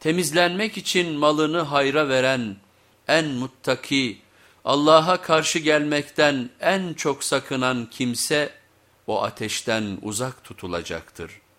temizlenmek için malını hayra veren, en muttaki, Allah'a karşı gelmekten en çok sakınan kimse o ateşten uzak tutulacaktır.''